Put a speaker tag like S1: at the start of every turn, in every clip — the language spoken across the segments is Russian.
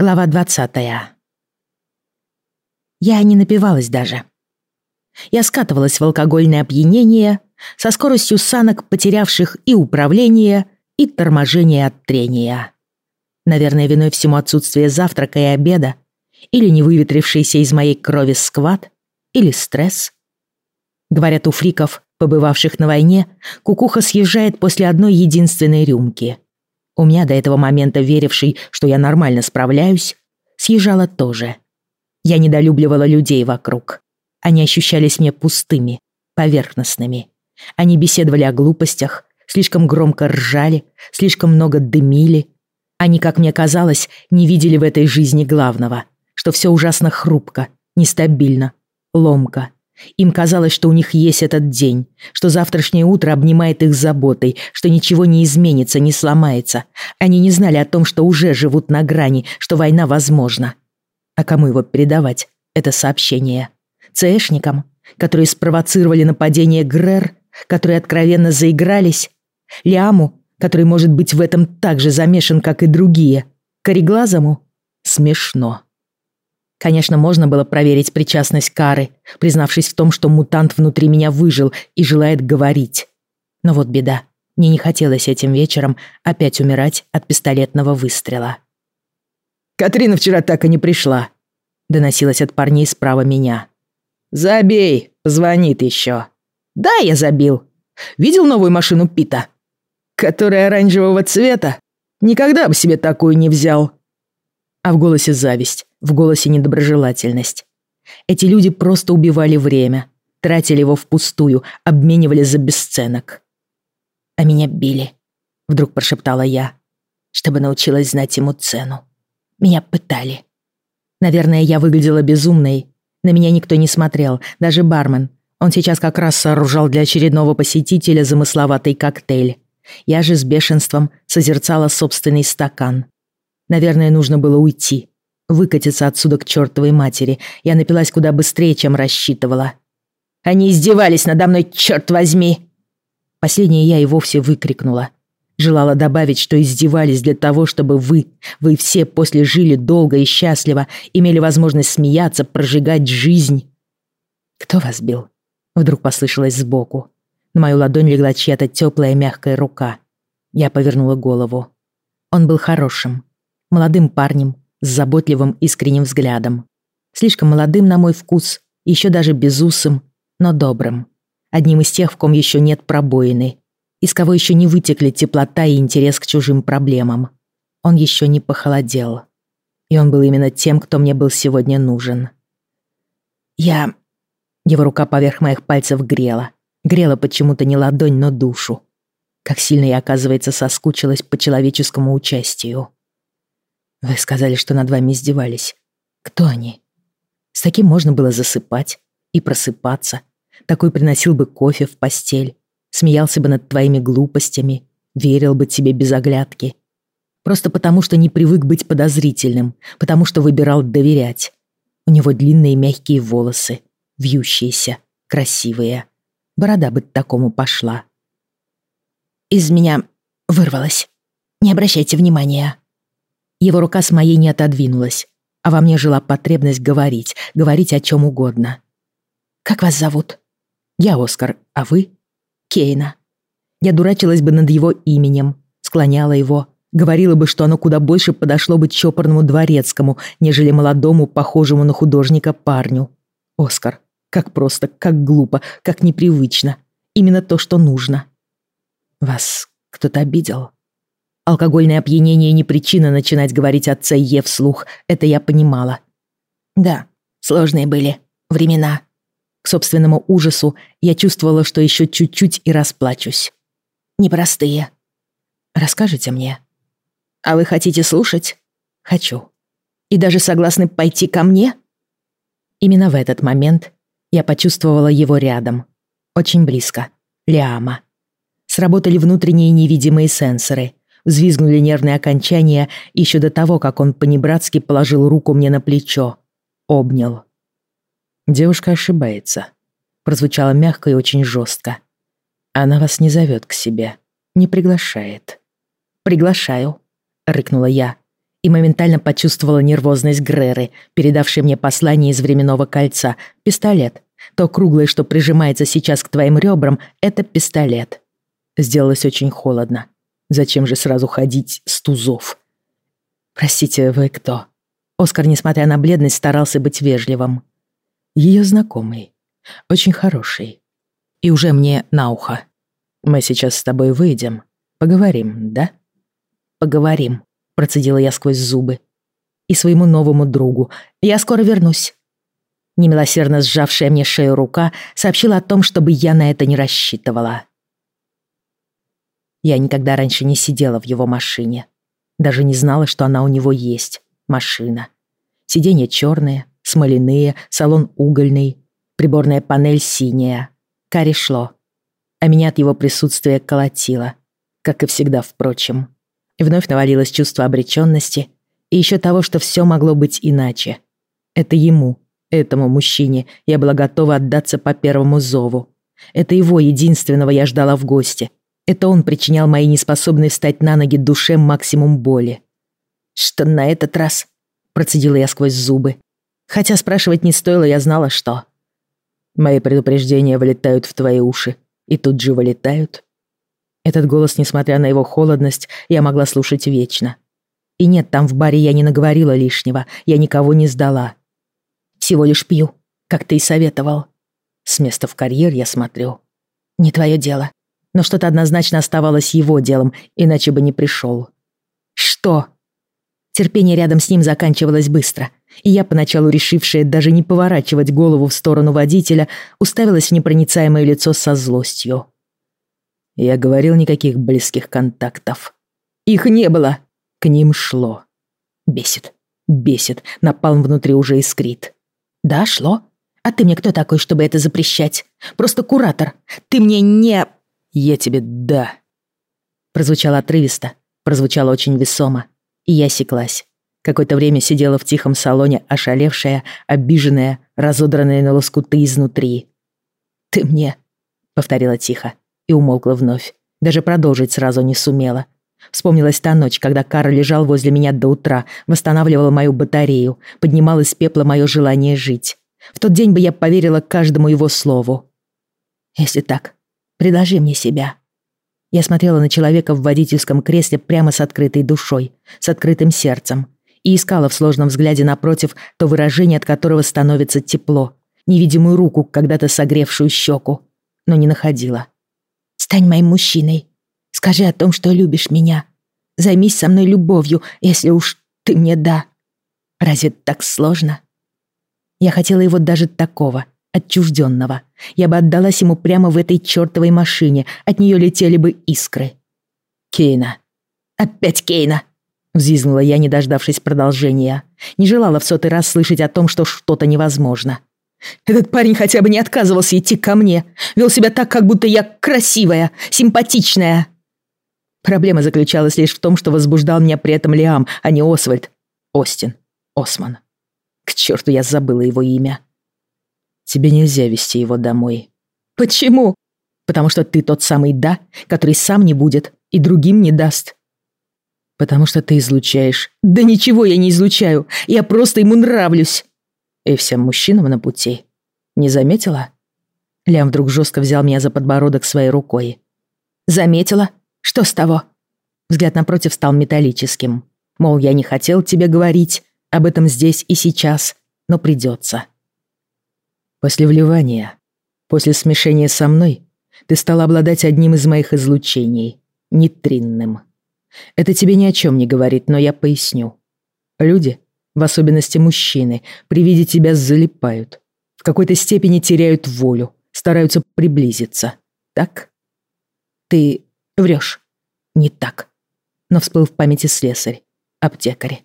S1: Глава двадцатая. Я не напивалась даже. Я скатывалась в алкогольное опьянение со скоростью санок, потерявших и управление, и торможение от трения. Наверное, виной всему отсутствие завтрака и обеда, или не выветрившийся из моей крови скват, или стресс. Говорят, у фриков, побывавших на войне, кукуха съезжает после одной единственной рюмки — у меня до этого момента веривший, что я нормально справляюсь, съезжала тоже. Я недолюбливала людей вокруг. Они ощущались мне пустыми, поверхностными. Они беседовали о глупостях, слишком громко ржали, слишком много дымили. Они, как мне казалось, не видели в этой жизни главного, что все ужасно хрупко, нестабильно, ломко, им казалось, что у них есть этот день, что завтрашнее утро обнимает их заботой, что ничего не изменится, не сломается. Они не знали о том, что уже живут на грани, что война возможна. А кому его передавать, это сообщение? ЦЭшникам, которые спровоцировали нападение ГРЭР, которые откровенно заигрались? Лиаму, который может быть в этом так же замешан, как и другие? Кореглазому? Смешно. Конечно, можно было проверить причастность Кары, признавшись в том, что мутант внутри меня выжил и желает говорить. Но вот беда. Мне не хотелось этим вечером опять умирать от пистолетного выстрела.
S2: «Катрина вчера так и не пришла», — доносилось от парней справа меня. «Забей, звонит еще». «Да, я забил. Видел новую машину Пита? Которая оранжевого цвета? Никогда бы себе такую не взял». А в голосе зависть в голосе недоброжелательность. Эти люди просто убивали время, тратили его впустую, обменивали за бесценок. «А меня били», — вдруг прошептала я, чтобы научилась знать ему цену. Меня пытали. Наверное, я выглядела безумной. На меня никто не смотрел, даже бармен. Он сейчас как раз сооружал для очередного посетителя замысловатый коктейль. Я же с бешенством созерцала собственный стакан. Наверное, нужно было уйти, выкатиться отсюда к чертовой матери. Я напилась куда быстрее, чем рассчитывала. «Они издевались надо мной, черт возьми!» Последнее я и вовсе выкрикнула. Желала добавить, что издевались для того, чтобы вы, вы все после жили долго и счастливо, имели возможность смеяться, прожигать жизнь. «Кто вас бил?» Вдруг послышалось сбоку. На мою ладонь легла чья-то теплая мягкая рука. Я повернула голову. Он был хорошим, молодым парнем, с заботливым искренним взглядом. Слишком молодым на мой вкус, еще даже безусым, но добрым. Одним из тех, в ком еще нет пробоины, из кого еще не вытекли теплота и интерес к чужим проблемам. Он еще не похолодел. И он был именно тем, кто мне был сегодня нужен. Я... Его рука поверх моих пальцев грела. Грела почему-то не ладонь, но душу. Как сильно я, оказывается, соскучилась по человеческому участию. Вы сказали, что над вами издевались. Кто они? С таким можно было засыпать и просыпаться. Такой приносил бы кофе в постель, смеялся бы над твоими глупостями, верил бы тебе без оглядки. Просто потому, что не привык быть подозрительным, потому что выбирал доверять. У него длинные мягкие волосы, вьющиеся, красивые. Борода бы такому пошла. Из меня вырвалась. Не обращайте внимания. Его рука с моей не отодвинулась, а во мне жила потребность говорить, говорить о чем угодно. «Как вас зовут?» «Я Оскар, а вы?» «Кейна». Я дурачилась бы над его именем, склоняла его, говорила бы, что оно куда больше подошло бы чопорному дворецкому, нежели молодому, похожему на художника парню. Оскар. Как просто, как глупо, как непривычно. Именно то, что нужно. Вас кто-то обидел? Алкогольное опьянение не причина начинать говорить о Е вслух, это я понимала. Да, сложные были времена. К собственному ужасу я чувствовала, что еще чуть-чуть и расплачусь. Непростые. Расскажите мне. А вы хотите слушать? Хочу. И даже согласны пойти ко мне? Именно в этот момент я почувствовала его рядом. Очень близко. Лиама. Сработали внутренние невидимые сенсоры — Взвизгнули нервные окончания еще до того, как он понебратски положил руку мне на плечо. Обнял. «Девушка ошибается», — прозвучало мягко и очень жестко. «Она вас не зовет к себе, не приглашает». «Приглашаю», — рыкнула я.
S1: и моментально почувствовала нервозность Греры, передавшей мне послание из временного кольца. Пистолет. То круглое, что прижимается сейчас к твоим ребрам, это пистолет. Сделалось очень холодно. Зачем же сразу ходить с тузов? Простите, вы кто? Оскар, несмотря на бледность, старался быть вежливым. Ее знакомый. Очень хороший. И уже мне на ухо. Мы сейчас с тобой выйдем. Поговорим, да? Поговорим процедила я сквозь зубы. И своему новому другу. Я скоро вернусь. Немилосердно сжавшая мне шею рука сообщила о том, чтобы я на это не рассчитывала. Я никогда раньше не сидела в его машине. Даже не знала, что она у него есть. Машина. Сиденья черные, смоляные, салон угольный, приборная панель синяя. Кари шло. А меня от его присутствия колотило. Как и всегда, впрочем. И вновь навалилось чувство обреченности и еще того, что все могло быть иначе. Это ему, этому мужчине, я была готова отдаться по первому зову. Это его единственного я ждала в гости. Это он причинял моей неспособной встать на ноги душе максимум боли. «Что на этот раз?» – процедила я сквозь зубы. Хотя спрашивать не стоило, я знала, что. «Мои предупреждения вылетают в твои уши и тут же вылетают этот голос, несмотря на его холодность, я могла слушать вечно. И нет, там в баре я не наговорила лишнего, я никого не сдала. Всего лишь пью, как ты и советовал. С места в карьер я смотрю. Не твое дело. Но что-то однозначно оставалось его делом, иначе бы не пришел. Что? Терпение рядом с ним заканчивалось быстро, и я, поначалу решившая даже не поворачивать голову в сторону водителя, уставилась в непроницаемое лицо со злостью. Я говорил никаких близких контактов. Их не было. К ним шло. Бесит. Бесит. Напалм внутри уже искрит. Да, шло. А ты мне кто такой, чтобы это запрещать? Просто куратор. Ты мне не... Я тебе да. Прозвучало отрывисто. Прозвучало очень весомо. И я секлась. Какое-то время сидела в тихом салоне, ошалевшая, обиженная, разодранная на лоскуты изнутри. «Ты мне...» — повторила тихо и умолкла вновь. Даже продолжить сразу не сумела. Вспомнилась та ночь, когда Карл лежал возле меня до утра, восстанавливал мою батарею, поднимал из пепла мое желание жить. В тот день бы я поверила каждому его слову. «Если так, предложи мне себя». Я смотрела на человека в водительском кресле прямо с открытой душой, с открытым сердцем, и искала в сложном взгляде напротив то выражение, от которого становится тепло, невидимую руку, когда-то согревшую щеку, но не находила. Стань моим мужчиной. Скажи о том, что любишь меня. Займись со мной любовью, если уж ты мне да. Разве так сложно? Я хотела его даже такого, отчужденного. Я бы отдалась ему прямо в этой чертовой машине. От нее летели бы искры. Кейна. Опять Кейна. Взвизгнула я, не дождавшись продолжения. Не желала в сотый раз слышать о том, что что-то невозможно. Этот парень хотя бы не отказывался идти ко мне. Вел себя так, как будто я красивая, симпатичная. Проблема заключалась лишь в том, что возбуждал меня при этом Лиам, а не Освальд. Остин. Осман. К черту, я забыла его имя. Тебе нельзя вести его домой. Почему? Потому что ты тот самый «да», который сам не будет и другим не даст. Потому что ты излучаешь. Да ничего я не излучаю. Я просто ему нравлюсь. И всем мужчинам на пути. Не заметила? Лям вдруг жестко взял меня за подбородок своей рукой. Заметила? Что с того? Взгляд напротив стал металлическим. Мол, я не хотел тебе говорить об этом здесь и сейчас, но придется. После вливания, после смешения со мной, ты стала обладать одним из моих излучений, нейтринным. Это тебе ни о чем не говорит, но я поясню. Люди в особенности мужчины, при виде тебя залипают. В какой-то степени теряют волю, стараются приблизиться. Так? Ты врешь. Не так. Но всплыл в памяти слесарь, аптекарь.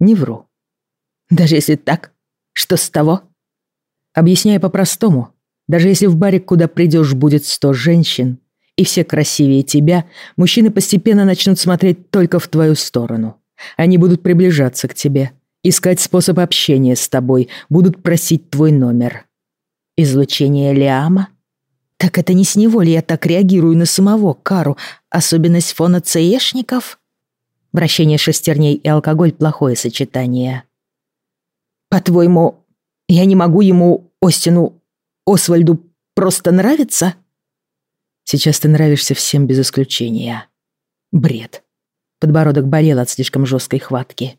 S1: Не вру. Даже если так, что с того? Объясняя по-простому, даже если в баре, куда придешь, будет сто женщин, и все красивее тебя, мужчины постепенно начнут смотреть только в твою сторону. Они будут приближаться к тебе, искать способ общения с тобой, будут просить твой номер. Излучение Лиама? Так это не с него ли я так реагирую на самого Кару, особенность фона ЦЕшников? Вращение шестерней и алкоголь — плохое сочетание.
S2: «По-твоему, я не могу ему, Остину, Освальду, просто нравиться?»
S1: «Сейчас ты нравишься всем без исключения. Бред». Подбородок болел от слишком жесткой хватки.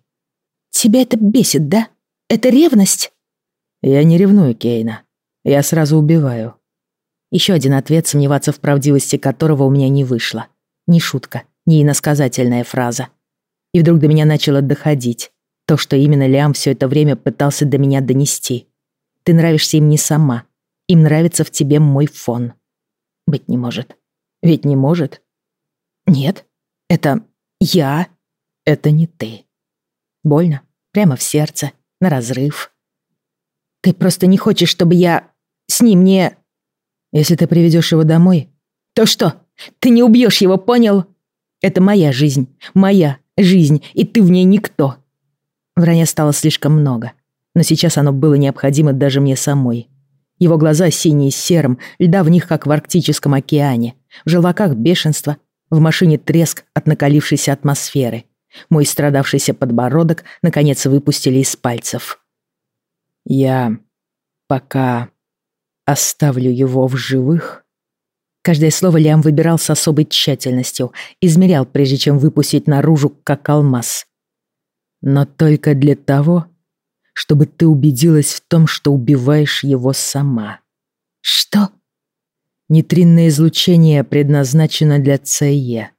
S2: «Тебя это бесит, да? Это ревность?»
S1: «Я не ревную Кейна. Я сразу убиваю». Еще один ответ, сомневаться в правдивости которого у меня не вышло. Ни шутка, ни иносказательная фраза. И вдруг до меня начало доходить. То, что именно Лиам все это время пытался до меня донести. Ты нравишься им не сама. Им нравится в тебе мой фон. Быть не может. Ведь не может.
S2: Нет, это я.
S1: Это не ты. Больно. Прямо в сердце. На разрыв.
S2: Ты просто не хочешь, чтобы я с ним не...
S1: Если ты приведешь его домой...
S2: То что? Ты не убьешь его, понял?
S1: Это моя жизнь. Моя жизнь. И ты в ней никто. Вранья стало слишком много. Но сейчас оно было необходимо даже мне самой. Его глаза синие с серым, льда в них, как в Арктическом океане. В желваках бешенство, в машине треск от накалившейся атмосферы. Мой страдавшийся подбородок наконец выпустили из пальцев. Я пока оставлю его в живых. Каждое слово Лиам выбирал с особой тщательностью, измерял, прежде чем выпустить наружу, как алмаз. Но только для того, чтобы ты убедилась в том, что убиваешь его сама.
S2: Что?
S1: Нейтринное излучение предназначено для ЦЕ.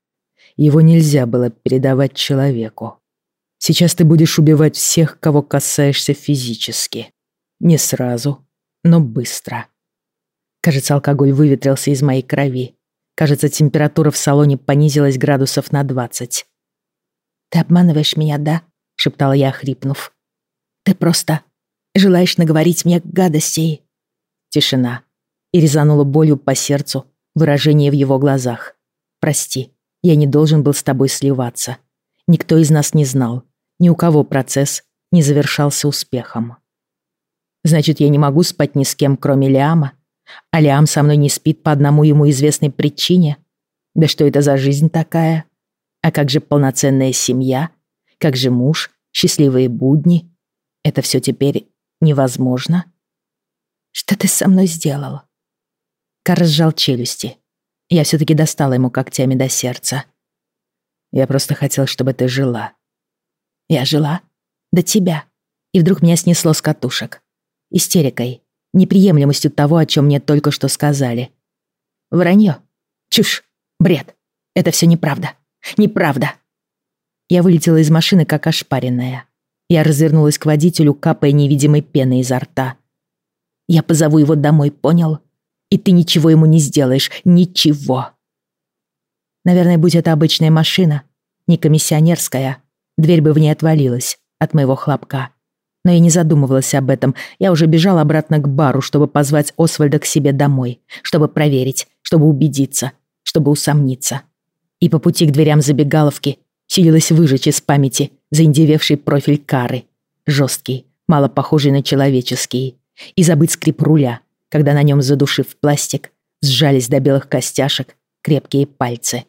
S1: Его нельзя было передавать человеку. Сейчас ты будешь убивать всех, кого касаешься физически. Не сразу, но быстро. Кажется, алкоголь выветрился из моей крови. Кажется, температура в салоне понизилась градусов на двадцать.
S2: «Ты обманываешь меня, да?» — шептала я, хрипнув. «Ты просто желаешь наговорить мне гадостей».
S1: Тишина. И резанула болью по сердцу выражение в его глазах. «Прости, я не должен был с тобой сливаться. Никто из нас не знал. Ни у кого процесс не завершался успехом». Значит, я не могу спать ни с кем, кроме Лиама? А Лиам со мной не спит по одному ему известной причине? Да что это за жизнь такая? А как же полноценная семья? Как же муж? Счастливые будни? Это все теперь невозможно?
S2: Что ты со мной сделал?
S1: Кар сжал челюсти. Я все-таки достала ему когтями до сердца. Я просто хотел, чтобы ты жила.
S2: Я жила? До тебя. И вдруг меня снесло с катушек истерикой, неприемлемостью того, о чем мне только что сказали. Вранье, чушь, бред. Это все неправда. Неправда. Я вылетела из машины, как ошпаренная. Я развернулась к водителю, капая невидимой пеной изо рта. Я позову его домой, понял? И ты ничего ему не сделаешь. Ничего. Наверное, будь это обычная машина, не комиссионерская, дверь бы в ней отвалилась от моего хлопка. Но я не задумывалась об этом. Я уже бежал обратно к бару, чтобы позвать Освальда к себе домой, чтобы проверить, чтобы убедиться, чтобы усомниться. И по пути к дверям забегаловки силилась выжечь из памяти заиндевевший профиль кары. Жесткий, мало похожий на человеческий. И забыть скрип руля, когда на нем, задушив пластик, сжались до белых костяшек крепкие пальцы.